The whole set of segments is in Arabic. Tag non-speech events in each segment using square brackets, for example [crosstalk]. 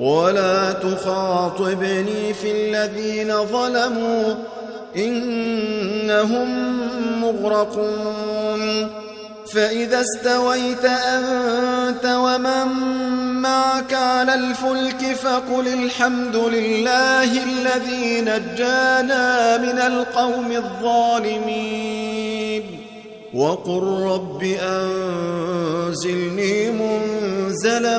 ولا تخاطبني في الذين ظلموا إنهم مغرقون. فإذا استويت أنت ومن معك على الفلك فقل الحمد لله الذي نجانا من القوم الظالمين. وقل رب أنزلني منزلا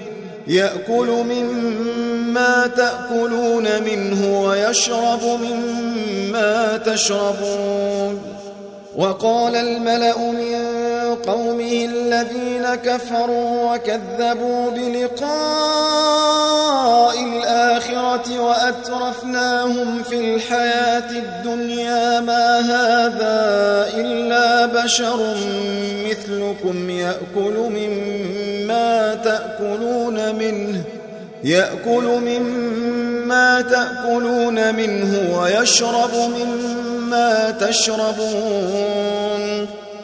يأكل مما تأكلون منه ويشرب مما تشربون. وقال الملأ من قومه الذين كفروا وكذبوا بلقاء الآخرة وأترفناهم في الحياة الدنيا ما هذا إلا بشر مثلكم يأكل مما تأكلون منه يأكل مما تأكلون منه ويشرب مما تشربون.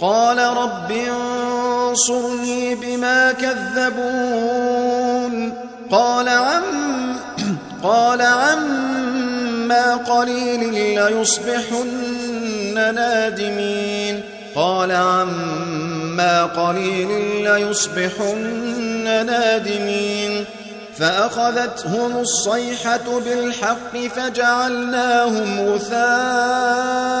قال رب انصرني بما كذبون. قال عم [clears throat] قال عما قليل ليصبحن نادمين. قال عما قليل ليصبحن نادمين. فأخذتهم الصيحة بالحق فجعلناهم غثاء.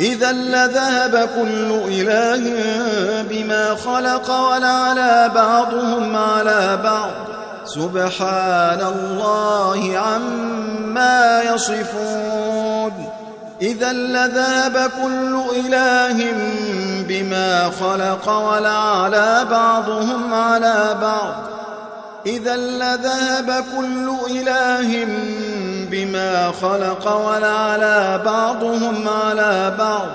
إذا لذهب كل إله بما خلق ولعلى بعضهم على بعض. سبحان الله عما يصفون. إذا لذهب كل إله بما خلق ولعلى بعضهم على بعض. إذا لذهب كل إله بما خلق ولعلى بعضهم على بعض.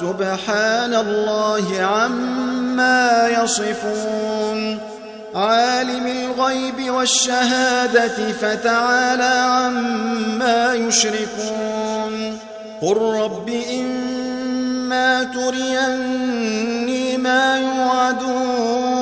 سبحان الله عما يصفون. عالم الغيب والشهادة فتعالى عما يشركون. قل رب إما تريني ما يوعدون.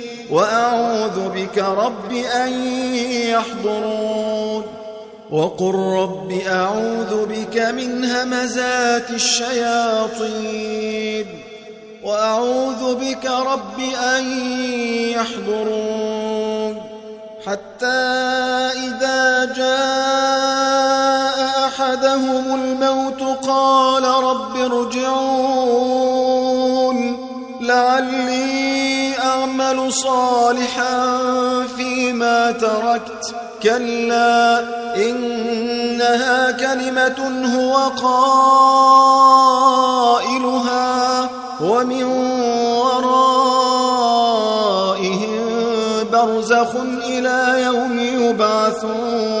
وأعوذ بك رب أن يحضرون. وقل رب أعوذ بك من همزات الشياطين. وأعوذ بك رب أن يحضرون. حتى إذا جاء أحدهم الموت قال رب ارجعون. لعلي أعمل صالحا فيما تركت. كلا إنها كلمة هو قائلها ومن ورائهم برزخ إلى يوم يبعثون.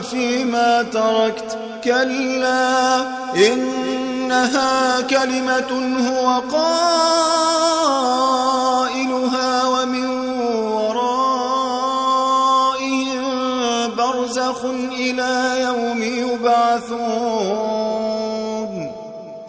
فيما تركت. كلا إنها كلمة هو قائلها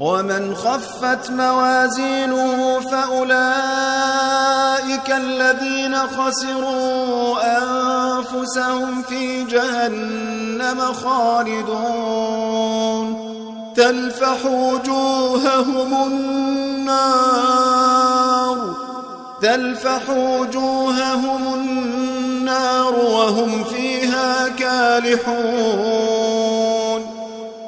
ومن خفت موازينه فأولئك الذين خسروا أنفسهم في جهنم خالدون. تلفح وجوههم النار تلفح وجوههم النار وهم فيها كالحون.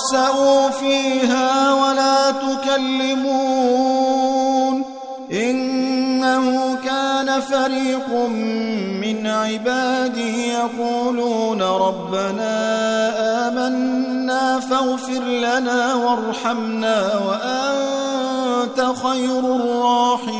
قال اخسأوا فيها ولا تكلمون إنه كان فريق من عبادي يقولون ربنا آمنا فاغفر لنا وارحمنا وأنت خير الراحمين.